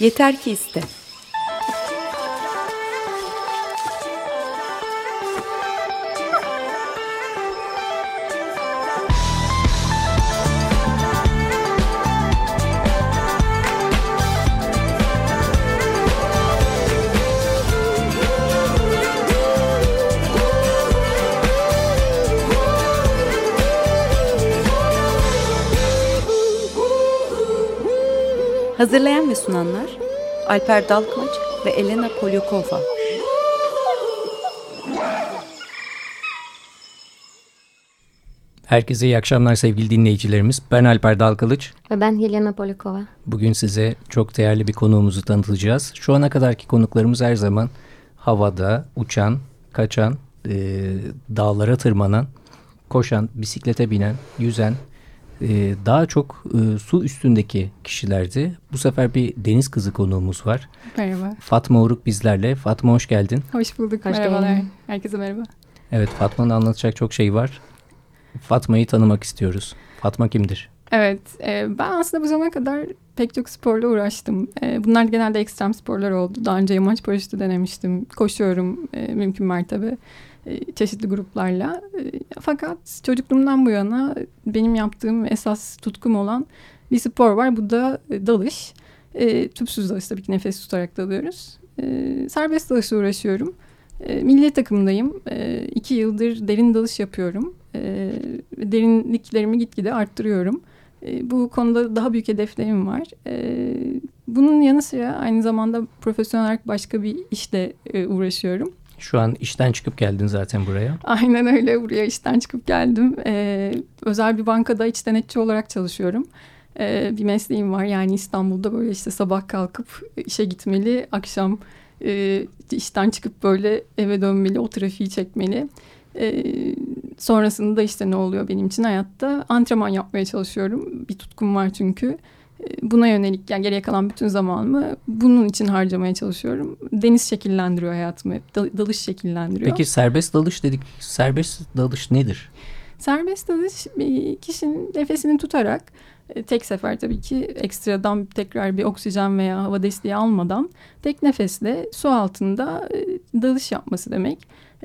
Yeter ki iste. Hazırlayan ve sunanlar Alper Dalkmaç ve Elena Polyakova. Herkese iyi akşamlar sevgili dinleyicilerimiz. Ben Alper Dalkılıç. Ve ben Yelena Polikova. Bugün size çok değerli bir konuğumuzu tanıtacağız. Şu ana kadarki konuklarımız her zaman havada, uçan, kaçan, e, dağlara tırmanan, koşan, bisiklete binen, yüzen, e, daha çok e, su üstündeki kişilerdi. Bu sefer bir deniz kızı konuğumuz var. Merhaba. Fatma Uruk bizlerle. Fatma hoş geldin. Hoş bulduk. Hoş Merhabalar. geldin. Herkese merhaba. Evet Fatma'nın anlatacak çok şey var. Fatma'yı tanımak istiyoruz. Fatma kimdir? Evet, e, ben aslında bu zamana kadar pek çok sporla uğraştım. E, bunlar genelde ekstrem sporlar oldu. Daha önce yamaç paraşütü denemiştim. Koşuyorum e, mümkün mertebe çeşitli gruplarla. E, fakat çocukluğumdan bu yana benim yaptığım esas tutkum olan bir spor var. Bu da e, dalış. E, tüpsüz dalış tabii ki nefes tutarak dalıyoruz. E, serbest dalışla uğraşıyorum. E, milli takımdayım. E, iki yıldır derin dalış yapıyorum. E, derinliklerimi gitgide arttırıyorum. E, bu konuda daha büyük hedeflerim var. E, bunun yanı sıra aynı zamanda profesyonel olarak başka bir işle e, uğraşıyorum. Şu an işten çıkıp geldin zaten buraya. Aynen öyle buraya işten çıkıp geldim. E, özel bir bankada iç denetçi olarak çalışıyorum. E, bir mesleğim var yani İstanbul'da böyle işte sabah kalkıp işe gitmeli, akşam e, işten çıkıp böyle eve dönmeli, o trafiği çekmeli. E, sonrasında işte ne oluyor benim için hayatta? Antrenman yapmaya çalışıyorum. Bir tutkum var çünkü. E, buna yönelik yani geriye kalan bütün zamanımı bunun için harcamaya çalışıyorum. Deniz şekillendiriyor hayatımı hep. Dal- dalış şekillendiriyor. Peki serbest dalış dedik. Serbest dalış nedir? Serbest dalış bir kişinin nefesini tutarak e, tek sefer tabii ki ekstradan tekrar bir oksijen veya hava desteği almadan tek nefesle su altında e, dalış yapması demek.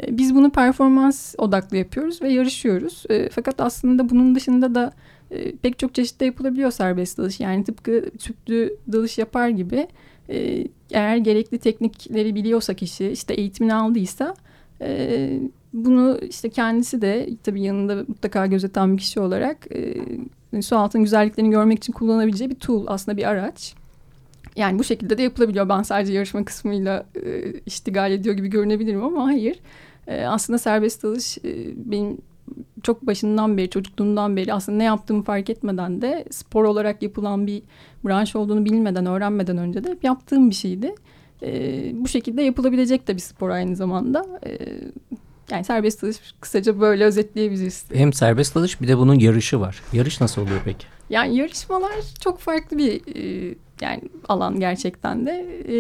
E, Biz bunu performans odaklı yapıyoruz ve yarışıyoruz. Fakat aslında bunun dışında da e, pek çok çeşitte yapılabiliyor serbest dalış. Yani tıpkı tüplü dalış yapar gibi e, eğer gerekli teknikleri biliyorsa kişi işte eğitimini aldıysa e, bunu işte kendisi de tabii yanında mutlaka gözeten bir kişi olarak e, su altının güzelliklerini görmek için kullanabileceği bir tool aslında bir araç. Yani bu şekilde de yapılabiliyor. Ben sadece yarışma kısmıyla e, iştigal ediyor gibi görünebilirim ama hayır. Aslında serbest dalış benim çok başından beri, çocukluğumdan beri aslında ne yaptığımı fark etmeden de spor olarak yapılan bir branş olduğunu bilmeden, öğrenmeden önce de hep yaptığım bir şeydi. E, bu şekilde yapılabilecek de bir spor aynı zamanda. E, yani serbest dalış kısaca böyle özetleyebiliriz. Hem serbest dalış bir de bunun yarışı var. Yarış nasıl oluyor peki? Yani yarışmalar çok farklı bir e, yani alan gerçekten de. E,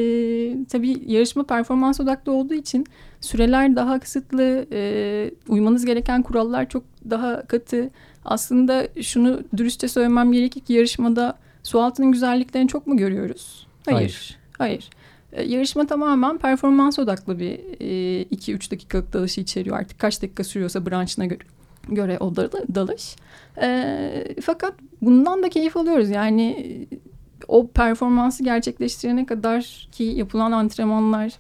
tabii yarışma performans odaklı olduğu için süreler daha kısıtlı, e, uymanız gereken kurallar çok daha katı. Aslında şunu dürüstçe söylemem gerekir ki yarışmada su altının güzelliklerini çok mu görüyoruz? Hayır. Hayır. Hayır. E, yarışma tamamen performans odaklı bir 2-3 dakikalık dalışı içeriyor artık. Kaç dakika sürüyorsa branşına göre, göre o dal- dalış. E, fakat bundan da keyif alıyoruz. Yani e, o performansı gerçekleştirene kadar ki yapılan antrenmanlar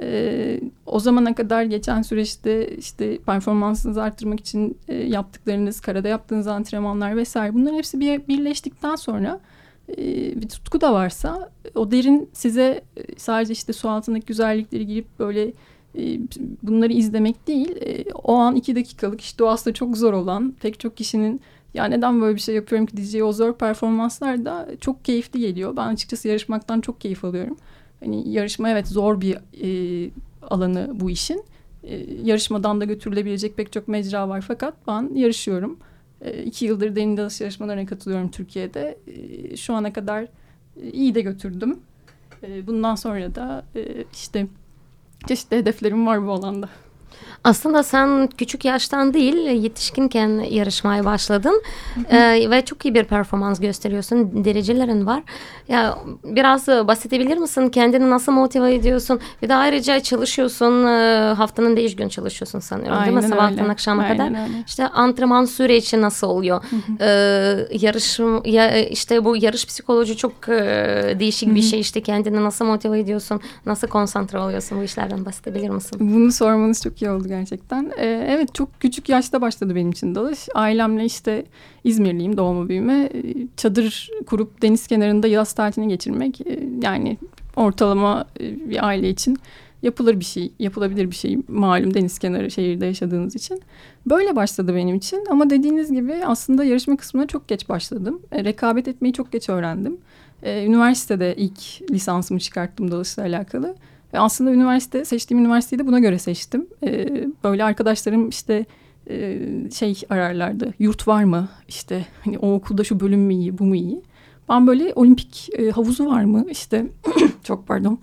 e, o zamana kadar geçen süreçte işte performansınızı arttırmak için e, yaptıklarınız, karada yaptığınız antrenmanlar vesaire bunların hepsi bir, birleştikten sonra e, bir tutku da varsa o derin size e, sadece işte su altındaki güzellikleri girip böyle e, bunları izlemek değil e, o an iki dakikalık işte o aslında çok zor olan pek çok kişinin ya neden böyle bir şey yapıyorum ki diyeceği o zor performanslar da çok keyifli geliyor. Ben açıkçası yarışmaktan çok keyif alıyorum. Hani yarışma evet zor bir e, alanı bu işin. E, yarışmadan da götürülebilecek pek çok mecra var fakat ben yarışıyorum. E, iki yıldır derin dalış yarışmalarına katılıyorum Türkiye'de. E, şu ana kadar e, iyi de götürdüm. E, bundan sonra da e, işte çeşitli hedeflerim var bu alanda. Aslında sen küçük yaştan değil yetişkinken yarışmaya başladın ee, ve çok iyi bir performans gösteriyorsun. Derecelerin var. Ya biraz bahsedebilir misin? Kendini nasıl motive ediyorsun? Bir de ayrıca çalışıyorsun. E, haftanın beş gün çalışıyorsun sanıyorum Aynen değil mi? Sabahtan akşama Aynen kadar. öyle. İşte antrenman süreci nasıl oluyor? Ee, yarışım ya işte bu yarış psikoloji çok e, değişik bir şey. İşte kendini nasıl motive ediyorsun? Nasıl konsantre oluyorsun? Bu işlerden bahsedebilir misin? Bunu sormanız çok iyi oldu gerçekten. Ee, evet çok küçük yaşta başladı benim için dalış. Ailemle işte İzmirliyim doğma büyüme. Ee, Çadır kurup deniz kenarında yaz tatilini geçirmek e, yani ortalama e, bir aile için yapılır bir şey, yapılabilir bir şey malum deniz kenarı şehirde yaşadığınız için. Böyle başladı benim için ama dediğiniz gibi aslında yarışma kısmına çok geç başladım. E, rekabet etmeyi çok geç öğrendim. E, üniversitede ilk lisansımı çıkarttım dalışla alakalı. Ve aslında üniversite seçtiğim üniversiteyi de buna göre seçtim. Ee, böyle arkadaşlarım işte e, şey ararlardı. Yurt var mı? İşte hani o okulda şu bölüm mü iyi, bu mu iyi? Ben böyle olimpik e, havuzu var mı? İşte çok pardon.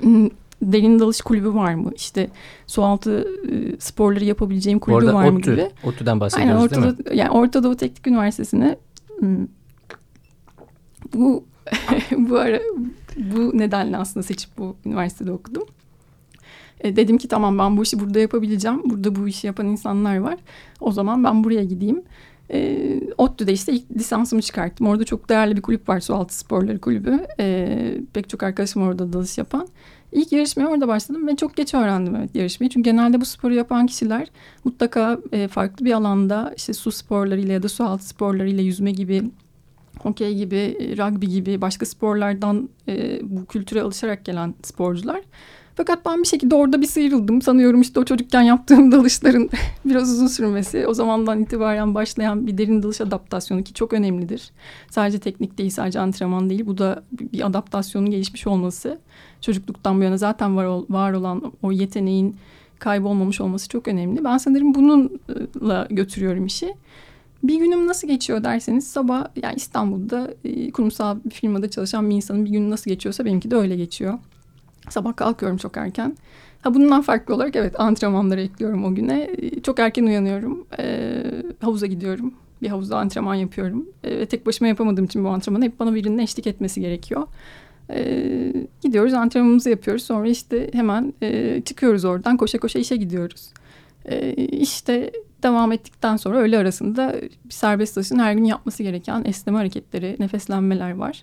Hmm, Derin dalış kulübü var mı? İşte sualtı e, sporları yapabileceğim kulübü arada var mı ODTÜ, gibi. ODTÜ'den Aynen bahsediyoruz Orta, değil mi? Yani Orta Doğu Teknik Üniversitesi'ne hmm, bu bu ara bu nedenle aslında seçip bu üniversitede okudum. E, dedim ki tamam ben bu işi burada yapabileceğim. Burada bu işi yapan insanlar var. O zaman ben buraya gideyim. E, ODTÜ'de işte ilk lisansımı çıkarttım. Orada çok değerli bir kulüp var. Sualtı Sporları Kulübü. E, pek çok arkadaşım orada dalış yapan. İlk yarışmaya orada başladım ve çok geç öğrendim evet yarışmayı. Çünkü genelde bu sporu yapan kişiler mutlaka e, farklı bir alanda işte su sporlarıyla ya da su altı sporlarıyla yüzme gibi hokey gibi, rugby gibi başka sporlardan e, bu kültüre alışarak gelen sporcular. Fakat ben bir şekilde orada bir sıyrıldım. Sanıyorum işte o çocukken yaptığım dalışların biraz uzun sürmesi. O zamandan itibaren başlayan bir derin dalış adaptasyonu ki çok önemlidir. Sadece teknik değil, sadece antrenman değil. Bu da bir adaptasyonun gelişmiş olması. Çocukluktan bu yana zaten var, var olan o yeteneğin kaybolmamış olması çok önemli. Ben sanırım bununla götürüyorum işi. Bir günüm nasıl geçiyor derseniz sabah yani İstanbul'da e, kurumsal bir firmada çalışan bir insanın bir günü nasıl geçiyorsa benimki de öyle geçiyor. Sabah kalkıyorum çok erken. Ha bundan farklı olarak evet antrenmanları ekliyorum o güne. E, Çok erken uyanıyorum. E, havuza gidiyorum. Bir havuzda antrenman yapıyorum. E, tek başıma yapamadığım için bu antrenmanı hep bana birinin eşlik etmesi gerekiyor. E, gidiyoruz antrenmanımızı yapıyoruz. Sonra işte hemen e, çıkıyoruz oradan koşa koşa işe gidiyoruz. E, işte devam ettikten sonra öğle arasında bir serbest dalışın her gün yapması gereken esneme hareketleri, nefeslenmeler var.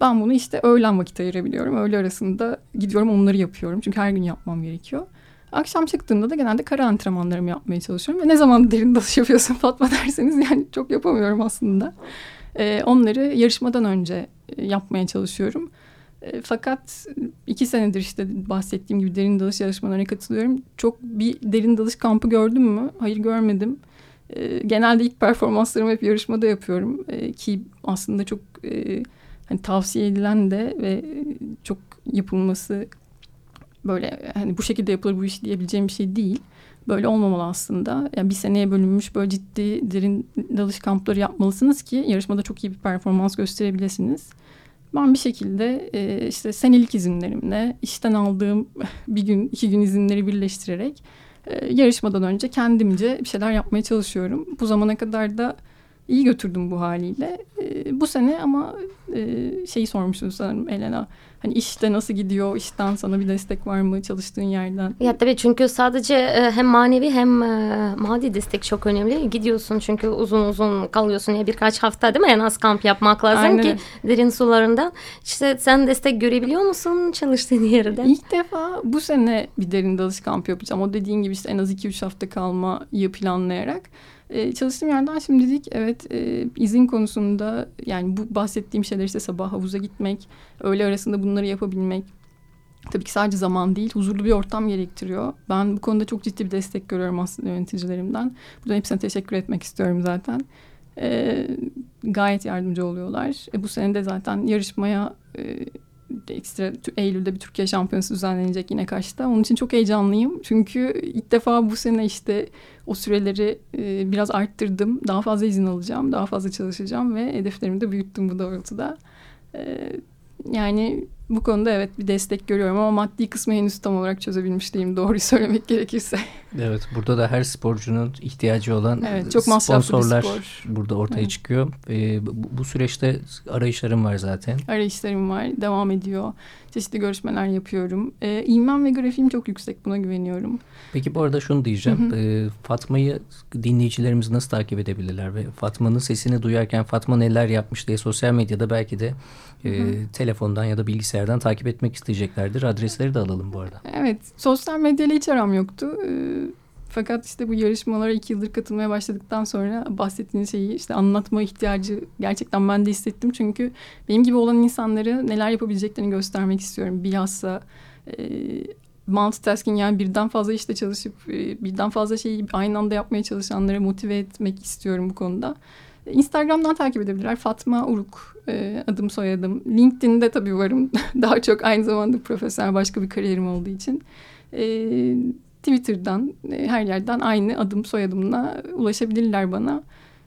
Ben bunu işte öğlen vakit ayırabiliyorum. Öğle arasında gidiyorum onları yapıyorum. Çünkü her gün yapmam gerekiyor. Akşam çıktığımda da genelde kara antrenmanlarımı yapmaya çalışıyorum. Ve ne zaman derin dalış yapıyorsun Fatma derseniz yani çok yapamıyorum aslında. Ee, onları yarışmadan önce e, yapmaya çalışıyorum. E, fakat iki senedir işte bahsettiğim gibi derin dalış yarışmalarına katılıyorum. Çok bir derin dalış kampı gördüm mü? Hayır görmedim. E, genelde ilk performanslarımı hep yarışmada yapıyorum. E, ki aslında çok hani tavsiye edilen de ve çok yapılması böyle hani bu şekilde yapılır bu iş diyebileceğim bir şey değil. Böyle olmamalı aslında. Yani bir seneye bölünmüş böyle ciddi derin dalış kampları yapmalısınız ki yarışmada çok iyi bir performans gösterebilirsiniz. Ben bir şekilde e, işte senelik izinlerimle işten aldığım bir gün iki gün izinleri birleştirerek e, yarışmadan önce kendimce bir şeyler yapmaya çalışıyorum. Bu zamana kadar da iyi götürdüm bu haliyle. E, bu sene ama e, şeyi sormuşsunuz sanırım Elena. Hani işte nasıl gidiyor? İşten sana bir destek var mı çalıştığın yerden? Ya tabii çünkü sadece e, hem manevi hem e, maddi destek çok önemli. Gidiyorsun çünkü uzun uzun kalıyorsun ya birkaç hafta değil mi? En az kamp yapmak lazım Aynen. ki derin sularından. İşte sen destek görebiliyor musun çalıştığın yerden? İlk defa bu sene bir derin dalış kampı yapacağım. O dediğin gibi işte en az 2-3 hafta kalmayı planlayarak. Ee, çalıştığım yerden şimdilik evet e, izin konusunda yani bu bahsettiğim şeyler işte sabah havuza gitmek, öğle arasında bunları yapabilmek. Tabii ki sadece zaman değil, huzurlu bir ortam gerektiriyor. Ben bu konuda çok ciddi bir destek görüyorum aslında yöneticilerimden. Buradan hepsine teşekkür etmek istiyorum zaten. Ee, gayet yardımcı oluyorlar. E, bu sene de zaten yarışmaya e, ekstra Eylül'de bir Türkiye Şampiyonası düzenlenecek yine Kaş'ta. Onun için çok heyecanlıyım. Çünkü ilk defa bu sene işte o süreleri e, biraz arttırdım. Daha fazla izin alacağım, daha fazla çalışacağım ve hedeflerimi de büyüttüm bu doğrultuda. E, yani bu konuda evet bir destek görüyorum ama maddi kısmı henüz tam olarak çözebilmiş değilim doğruyu söylemek gerekirse. Evet burada da her sporcunun ihtiyacı olan evet, çok sponsorlar spor. burada ortaya evet. çıkıyor. Ee, bu, bu süreçte arayışlarım var zaten. Arayışlarım var devam ediyor. Çeşitli görüşmeler yapıyorum. Ee, İlmem ve grafiğim çok yüksek buna güveniyorum. Peki bu arada şunu diyeceğim. Ee, Fatma'yı dinleyicilerimiz nasıl takip edebilirler? Ve Fatma'nın sesini duyarken Fatma neler yapmış diye sosyal medyada belki de e, telefondan ya da bilgisayardan takip etmek isteyeceklerdir. Adresleri de alalım bu arada. Evet. Sosyal medyayla hiç aram yoktu. Ee, fakat işte bu yarışmalara iki yıldır katılmaya başladıktan sonra bahsettiğiniz şeyi işte anlatma ihtiyacı gerçekten ben de hissettim. Çünkü benim gibi olan insanları neler yapabileceklerini göstermek istiyorum. Bilhassa e, multitasking yani birden fazla işte çalışıp e, birden fazla şeyi aynı anda yapmaya çalışanları motive etmek istiyorum bu konuda. Instagram'dan takip edebilirler. Fatma Uruk e, adım soyadım. LinkedIn'de tabii varım. Daha çok aynı zamanda profesyonel başka bir kariyerim olduğu için. E, Twitter'dan e, her yerden aynı adım soyadımla ulaşabilirler bana.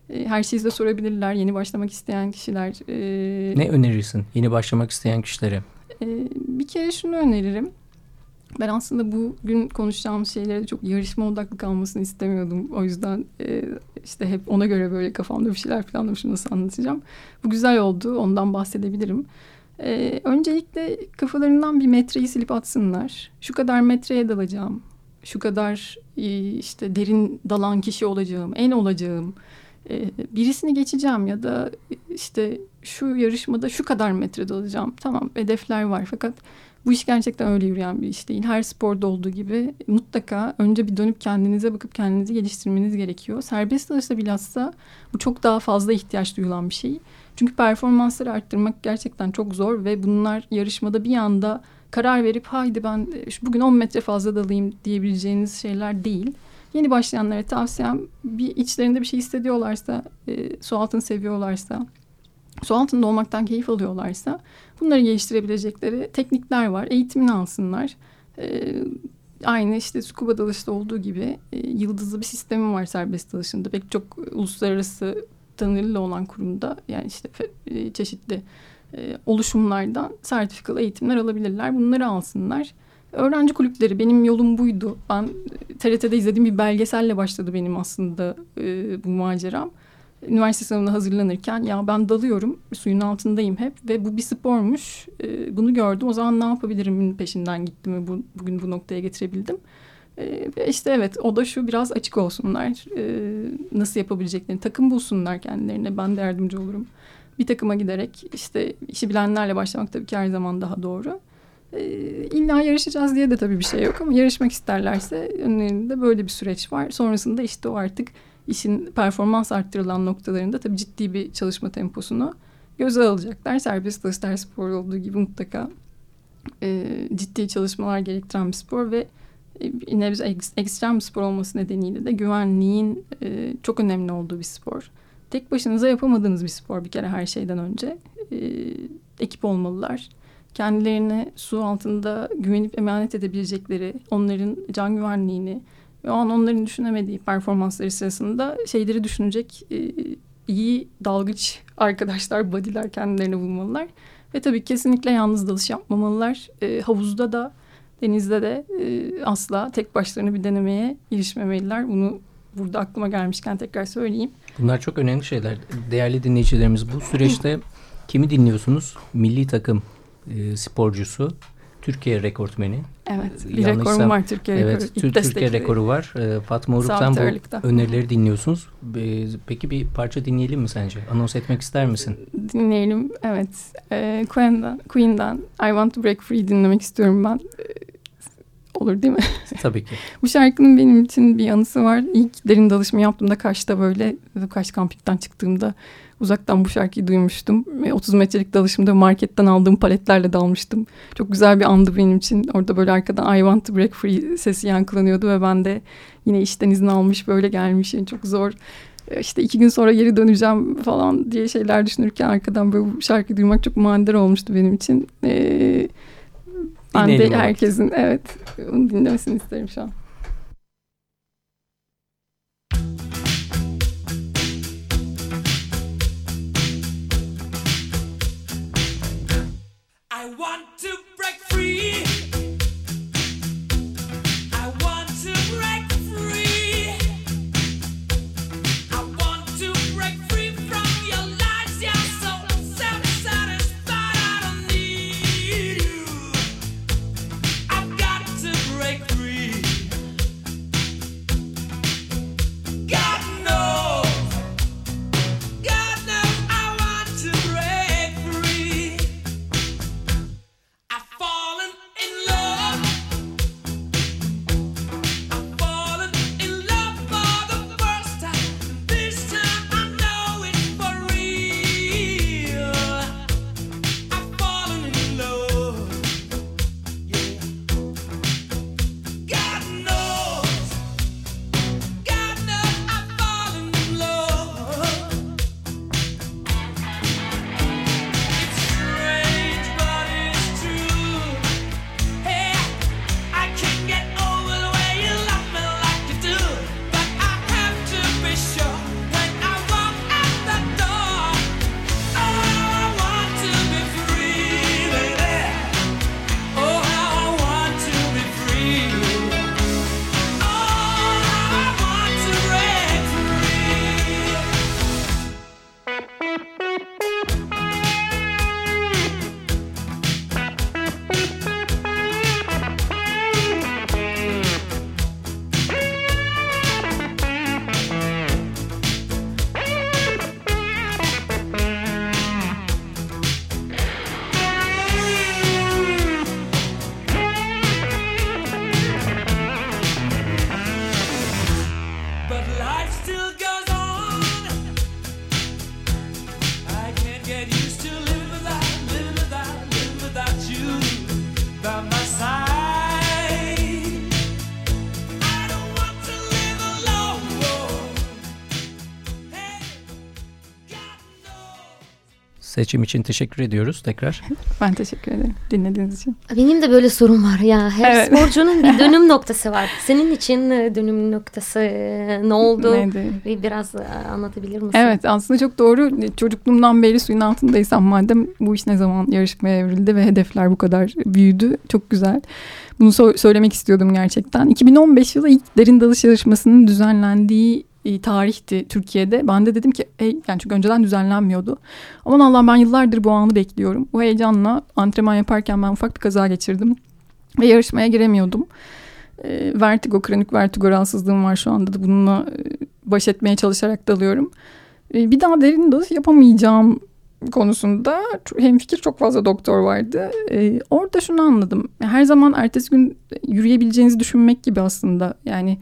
E, her şeyi de sorabilirler yeni başlamak isteyen kişiler. E, ne önerirsin yeni başlamak isteyen kişilere? E, bir kere şunu öneririm. Ben aslında bugün konuşacağım şeylere çok yarışma odaklı kalmasını istemiyordum. O yüzden e, işte hep ona göre böyle kafamda bir şeyler planlamışım nasıl anlatacağım. Bu güzel oldu. Ondan bahsedebilirim. E, öncelikle kafalarından bir metreyi silip atsınlar. Şu kadar metreye dalacağım. Şu kadar e, işte derin dalan kişi olacağım. En olacağım. E, birisini geçeceğim ya da işte şu yarışmada şu kadar metre dalacağım. Tamam hedefler var fakat bu iş gerçekten öyle yürüyen bir iş değil. Her sporda olduğu gibi mutlaka önce bir dönüp kendinize bakıp kendinizi geliştirmeniz gerekiyor. Serbest dalışta bilhassa bu çok daha fazla ihtiyaç duyulan bir şey. Çünkü performansları arttırmak gerçekten çok zor ve bunlar yarışmada bir anda karar verip haydi ben bugün 10 metre fazla dalayım diyebileceğiniz şeyler değil. Yeni başlayanlara tavsiyem bir içlerinde bir şey hissediyorlarsa, e, su altını seviyorlarsa, su altında olmaktan keyif alıyorlarsa bunları geliştirebilecekleri teknikler var. Eğitimini alsınlar. E, aynı işte scuba dalışta olduğu gibi e, yıldızlı bir sistemi var serbest dalışında. Pek çok uluslararası tanınırlı olan kurumda yani işte e, çeşitli e, oluşumlardan sertifikalı eğitimler alabilirler. Bunları alsınlar. Öğrenci kulüpleri benim yolum buydu. Ben TRT'de izlediğim bir belgeselle başladı benim aslında e, bu maceram üniversite sınavına hazırlanırken ya ben dalıyorum suyun altındayım hep ve bu bir spormuş e, bunu gördüm o zaman ne yapabilirim peşinden gittim ve bu, bugün bu noktaya getirebildim. E, işte evet o da şu biraz açık olsunlar e, nasıl yapabileceklerini takım bulsunlar kendilerine ben de yardımcı olurum. Bir takıma giderek işte işi bilenlerle başlamak tabii ki her zaman daha doğru. E, illa yarışacağız diye de tabii bir şey yok ama yarışmak isterlerse önlerinde böyle bir süreç var. Sonrasında işte o artık işin performans arttırılan noktalarında tabii ciddi bir çalışma temposunu göze alacaklar. Serbest dalış spor olduğu gibi mutlaka e, ciddi çalışmalar gerektiren bir spor ve e, nebze ekstrem bir spor olması nedeniyle de güvenliğin e, çok önemli olduğu bir spor. Tek başınıza yapamadığınız bir spor bir kere her şeyden önce. E, ekip olmalılar. Kendilerini su altında güvenip emanet edebilecekleri, onların can güvenliğini, ve o an onların düşünemediği performansları sırasında şeyleri düşünecek e, iyi dalgıç arkadaşlar, bodyler kendilerini bulmalılar. Ve tabii kesinlikle yalnız dalış yapmamalılar. E, havuzda da denizde de e, asla tek başlarına bir denemeye girişmemeliler. Bunu burada aklıma gelmişken tekrar söyleyeyim. Bunlar çok önemli şeyler. Değerli dinleyicilerimiz bu süreçte kimi dinliyorsunuz? Milli takım e, sporcusu Türkiye rekortmeni. Evet bir Yanlışsam, rekorum var Türkiye evet, rekoru. Evet Türkiye rekoru var. Ee, Fatma Uruk'tan bu önerileri dinliyorsunuz. Peki bir parça dinleyelim mi sence? Anons etmek ister misin? Dinleyelim evet. Ee, Queen'dan, Queen'dan I Want To Break Free dinlemek istiyorum ben. Ee, olur değil mi? Tabii ki. bu şarkının benim için bir anısı var. İlk derin dalışma yaptığımda Kaş'ta böyle Kaş kampikten çıktığımda uzaktan bu şarkıyı duymuştum. Ve 30 metrelik dalışımda marketten aldığım paletlerle dalmıştım. Çok güzel bir andı benim için. Orada böyle arkadan I want to break free sesi yankılanıyordu ve ben de yine işten izin almış böyle gelmişim. Çok zor işte iki gün sonra geri döneceğim falan diye şeyler düşünürken arkadan böyle bu şarkıyı duymak çok manidar olmuştu benim için. Ee, ben de herkesin evet onu dinlemesini isterim şu an. want to Seçim için teşekkür ediyoruz tekrar. Ben teşekkür ederim dinlediğiniz için. Benim de böyle sorum var ya. Her evet. sporcunun bir dönüm noktası var. Senin için e, dönüm noktası e, ne oldu? Neydi? Biraz e, anlatabilir misin? Evet aslında çok doğru. Çocukluğumdan beri suyun altındaysam madem bu iş ne zaman yarışmaya evrildi ve hedefler bu kadar büyüdü. Çok güzel. Bunu so söylemek istiyordum gerçekten. 2015 yılı ilk derin dalış yarışmasının düzenlendiği tarihti Türkiye'de. Ben de dedim ki hey, yani çünkü önceden düzenlenmiyordu. Aman Allah ben yıllardır bu anı bekliyorum. Bu heyecanla antrenman yaparken ben ufak bir kaza geçirdim. Ve yarışmaya giremiyordum. E, vertigo, kronik vertigo rahatsızlığım var şu anda da bununla e, baş etmeye çalışarak dalıyorum. E, bir daha derin dalış yapamayacağım konusunda hem fikir çok fazla doktor vardı. Ee, orada şunu anladım. Her zaman ertesi gün yürüyebileceğinizi düşünmek gibi aslında. Yani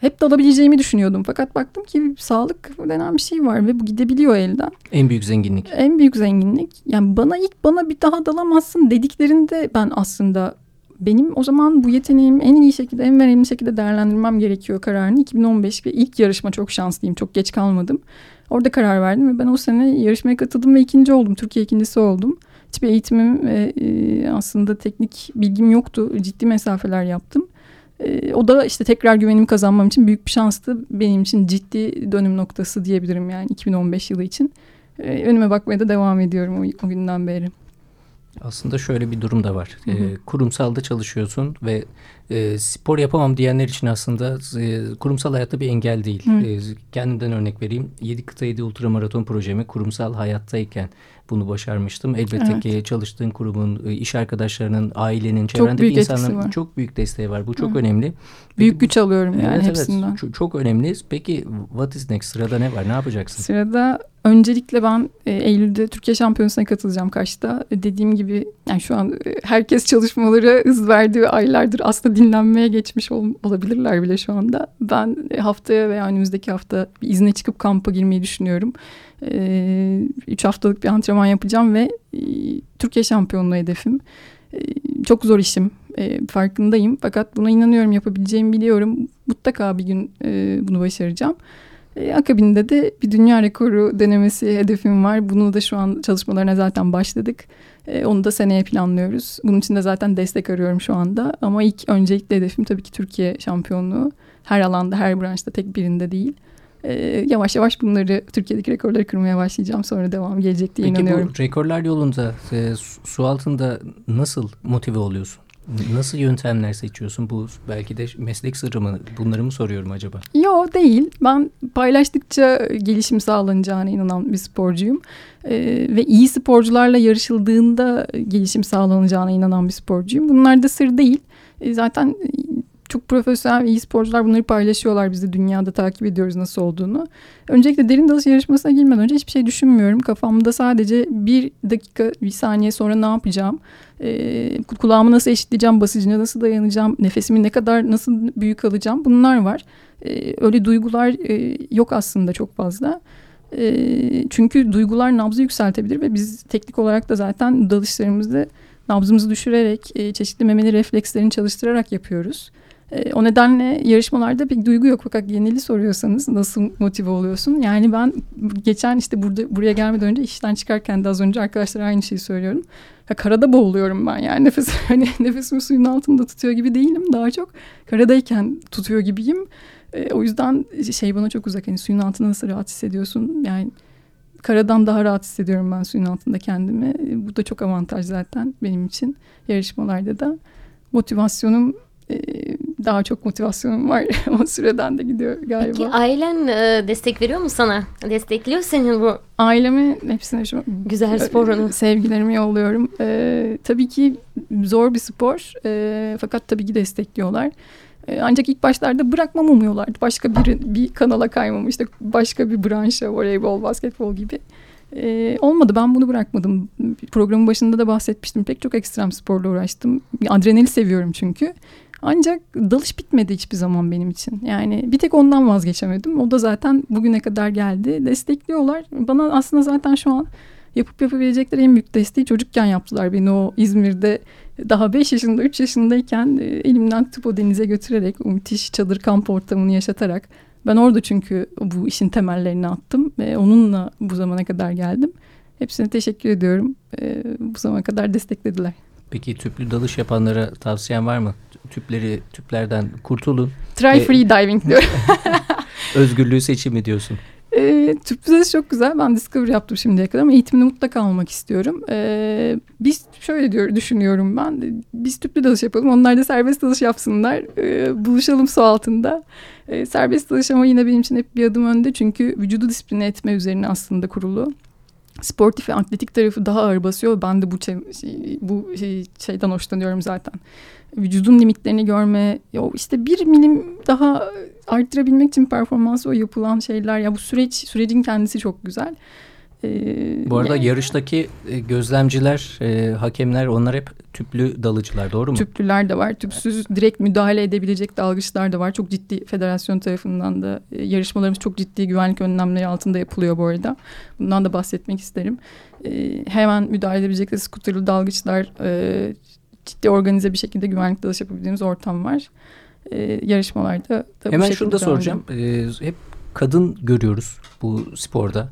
hep dalabileceğimi düşünüyordum. Fakat baktım ki sağlık denen bir şey var ve bu gidebiliyor elden. En büyük zenginlik. En büyük zenginlik. Yani bana ilk bana bir daha dalamazsın dediklerinde ben aslında benim o zaman bu yeteneğimi en iyi şekilde en verimli şekilde değerlendirmem gerekiyor kararını 2015 ve ilk yarışma çok şanslıyım çok geç kalmadım. Orada karar verdim ve ben o sene yarışmaya katıldım ve ikinci oldum. Türkiye ikincisi oldum. Hiçbir eğitimim ve e, aslında teknik bilgim yoktu. Ciddi mesafeler yaptım. E, o da işte tekrar güvenimi kazanmam için büyük bir şanstı. Benim için ciddi dönüm noktası diyebilirim yani 2015 yılı için. E, önüme bakmaya da devam ediyorum o, o günden beri. Aslında şöyle bir durum da var. Hı hı. E, kurumsalda çalışıyorsun ve e, spor yapamam diyenler için aslında e, kurumsal hayatta bir engel değil. E, kendimden örnek vereyim. 7 kıta 7 ultramaraton projemi kurumsal hayattayken bunu başarmıştım. Elbette evet. ki çalıştığın kurumun, e, iş arkadaşlarının, ailenin, çevrendeki insanların çok büyük desteği var. Bu çok Hı. önemli. Büyük Peki, güç alıyorum yani evet, hepsinden. Evet, çok, çok önemli. Peki what is next? Sırada ne var? Ne yapacaksın? Sırada öncelikle ben e, Eylül'de Türkiye Şampiyonası'na katılacağım Kaş'ta. E, dediğim gibi yani şu an e, herkes çalışmaları hız verdiği aylardır aslında dinlenmeye geçmiş ol, olabilirler bile şu anda. Ben e, haftaya veya önümüzdeki hafta bir izne çıkıp kampa girmeyi düşünüyorum. E, üç haftalık bir antrenman yapacağım ve e, Türkiye şampiyonluğu hedefim. E, çok zor işim. E, farkındayım. Fakat buna inanıyorum, yapabileceğimi biliyorum. Mutlaka bir gün e, bunu başaracağım. E, akabinde de bir dünya rekoru denemesi hedefim var. Bunu da şu an çalışmalarına zaten başladık. Onu da seneye planlıyoruz. Bunun için de zaten destek arıyorum şu anda. Ama ilk öncelikli hedefim tabii ki Türkiye şampiyonluğu. Her alanda, her branşta tek birinde değil. E, yavaş yavaş bunları Türkiye'deki rekorları kırmaya başlayacağım. Sonra devam gelecek diye Peki inanıyorum. bu rekorlar yolunda e, su, altında nasıl motive oluyorsun? Nasıl yöntemler seçiyorsun? Bu belki de meslek sırrı mı? Bunları mı soruyorum acaba? Yo değil. Ben paylaştıkça gelişim sağlanacağına inanan bir sporcuyum. Ee, ve iyi sporcularla yarışıldığında gelişim sağlanacağına inanan bir sporcuyum. Bunlar da sır değil. E, zaten çok profesyonel iyi sporcular bunları paylaşıyorlar. Biz de dünyada takip ediyoruz nasıl olduğunu. Öncelikle derin dalış yarışmasına girmeden önce hiçbir şey düşünmüyorum. Kafamda sadece bir dakika, bir saniye sonra ne yapacağım? E, kulağımı nasıl eşitleyeceğim? Basıncına nasıl dayanacağım? Nefesimi ne kadar, nasıl büyük alacağım? Bunlar var. E, öyle duygular e, yok aslında çok fazla. E, çünkü duygular nabzı yükseltebilir ve biz teknik olarak da zaten dalışlarımızda nabzımızı düşürerek, e, çeşitli memeli reflekslerini çalıştırarak yapıyoruz. E, o nedenle yarışmalarda pek duygu yok fakat yenili soruyorsanız nasıl motive oluyorsun? Yani ben geçen işte burada buraya gelmeden önce işten çıkarken de az önce arkadaşlara aynı şeyi söylüyorum. Ya karada boğuluyorum ben yani nefes hani nefesimi suyun altında tutuyor gibi değilim daha çok karadayken tutuyor gibiyim. E, o yüzden şey bana çok uzak hani suyun altında nasıl rahat hissediyorsun yani karadan daha rahat hissediyorum ben suyun altında kendimi. E, bu da çok avantaj zaten benim için yarışmalarda da. Motivasyonum daha çok motivasyonum var. o süreden de gidiyor galiba. Peki ailen e, destek veriyor mu sana? Destekliyor senin bu Aileme hepsine şu güzel sporunu. Sevgilerimi yolluyorum. Ee, tabii ki zor bir spor. Ee, fakat tabii ki destekliyorlar. Ee, ancak ilk başlarda bırakmam umuyorlardı. Başka bir, bir kanala kaymam. işte başka bir branşa, voleybol, basketbol gibi. Ee, olmadı ben bunu bırakmadım. Programın başında da bahsetmiştim. Pek çok ekstrem sporla uğraştım. Adrenali seviyorum çünkü. Ancak dalış bitmedi hiçbir zaman benim için. Yani bir tek ondan vazgeçemedim. O da zaten bugüne kadar geldi. Destekliyorlar. Bana aslında zaten şu an yapıp yapabilecekleri en büyük desteği çocukken yaptılar. Beni o İzmir'de daha 5 yaşında 3 yaşındayken e, elimden tutup o denize götürerek o müthiş çadır kamp ortamını yaşatarak ben orada çünkü bu işin temellerini attım ve onunla bu zamana kadar geldim. Hepsine teşekkür ediyorum. E, bu zamana kadar desteklediler. Peki tüplü dalış yapanlara tavsiyen var mı? Tüpleri tüplerden kurtulun. Try free diving diyorum. Özgürlüğü seçimi diyorsun. E, tüplü çok güzel. Ben Discovery yaptım şimdiye kadar ama eğitimini mutlaka almak istiyorum. E, biz şöyle diyor, düşünüyorum ben. Biz tüplü dalış yapalım. Onlar da serbest dalış yapsınlar. E, buluşalım su altında. E, serbest dalış ama yine benim için hep bir adım önde. Çünkü vücudu disipline etme üzerine aslında kurulu sportif ve atletik tarafı daha ağır basıyor. Ben de bu şey, bu şey, şeyden hoşlanıyorum zaten. Vücudun limitlerini görme, o işte bir milim daha arttırabilmek için performansı o yapılan şeyler. Ya bu süreç sürecin kendisi çok güzel. Ee, bu arada yani, yarıştaki e, gözlemciler, e, hakemler onlar hep tüplü dalıcılar doğru mu? Tüplüler de var. Tüpsüz direkt müdahale edebilecek dalgıçlar da var. Çok ciddi federasyon tarafından da e, yarışmalarımız çok ciddi güvenlik önlemleri altında yapılıyor bu arada. Bundan da bahsetmek isterim. Hemen müdahale edebilecek de skuterlı dalgıçlar ciddi organize bir şekilde güvenlik dalış yapabildiğimiz ortam var. Yarışmalarda da Hemen şunu da soracağım. Hep kadın görüyoruz bu sporda.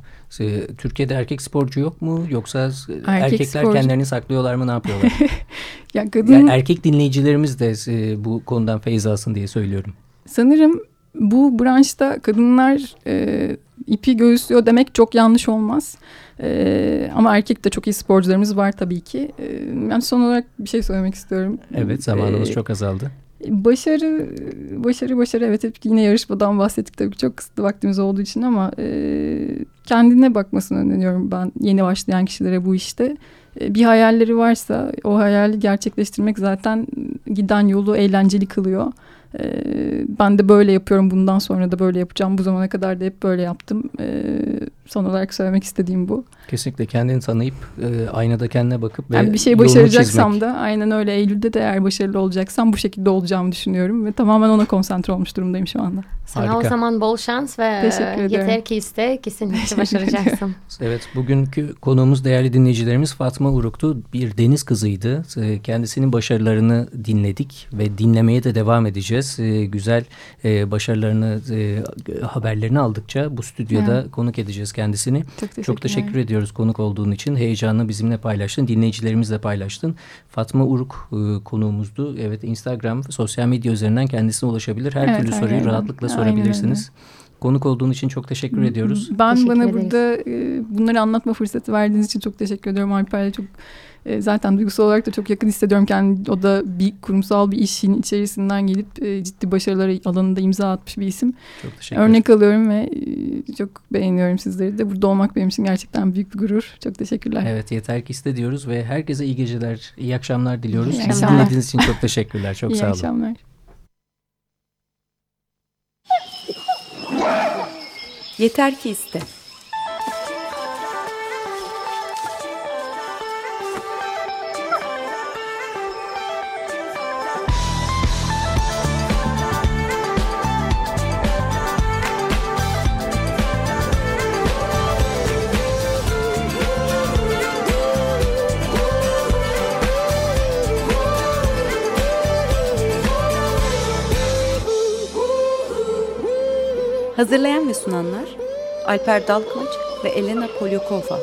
Türkiye'de erkek sporcu yok mu yoksa erkek erkekler sporcu... kendilerini saklıyorlar mı ne yapıyorlar? ya kadın... yani erkek dinleyicilerimiz de bu konudan feyz alsın diye söylüyorum. Sanırım bu branşta kadınlar e, ipi göğüslüyor demek çok yanlış olmaz. E, ama erkek de çok iyi sporcularımız var tabii ki. E, ben son olarak bir şey söylemek istiyorum. Evet zamanımız e, çok azaldı. Başarı, başarı, başarı. Evet hep yine yarışmadan bahsettik tabii çok kısıtlı vaktimiz olduğu için ama e, kendine bakmasını öneriyorum ben yeni başlayan kişilere bu işte. E, bir hayalleri varsa o hayali gerçekleştirmek zaten giden yolu eğlenceli kılıyor. E, ben de böyle yapıyorum bundan sonra da böyle yapacağım. Bu zamana kadar da hep böyle yaptım. Son olarak söylemek istediğim bu. Kesinlikle kendini tanıyıp e, aynada kendine bakıp ve yani bir şey başaracaksam da aynen öyle Eylül'de de eğer başarılı olacaksam bu şekilde olacağımı düşünüyorum ve tamamen ona konsantre olmuş durumdayım şu anda. Sana Harika. o zaman bol şans ve yeter ki iste kesinlikle başaracaksın. evet bugünkü konuğumuz değerli dinleyicilerimiz Fatma Uruk'tu. Bir deniz kızıydı. E, kendisinin başarılarını dinledik ve dinlemeye de devam edeceğiz. E, güzel e, başarılarını haberlerini aldıkça bu stüdyoda evet. konuk edeceğiz kendisini. Çok, Çok teşekkür ediyoruz konuk olduğun için. Heyecanını bizimle paylaştın. Dinleyicilerimizle paylaştın. Fatma Uruk konuğumuzdu. Evet Instagram, sosyal medya üzerinden kendisine ulaşabilir. Her evet, türlü soruyu rahatlıkla sorabilirsiniz. Konuk olduğun için çok teşekkür ediyoruz. Ben Teşekkür bana ederiz. burada e, bunları anlatma fırsatı verdiğiniz için çok teşekkür ediyorum Alper'le çok e, zaten duygusal olarak da çok yakın hissediyorum kendimi. O da bir kurumsal bir işin içerisinden gelip e, ciddi başarıları alanında imza atmış bir isim. Çok teşekkür ederim. Örnek alıyorum ve e, çok beğeniyorum sizleri de. Burada olmak benim için gerçekten büyük bir gurur. Çok teşekkürler. Evet yeter ki iste diyoruz ve herkese iyi geceler, iyi akşamlar diliyoruz. İyi akşamlar. dinlediğiniz için çok teşekkürler. Çok İyi sağ olun. akşamlar. Yeter ki iste. Hazırlayan ve sunanlar Alper Dalkılıç ve Elena Polyakova.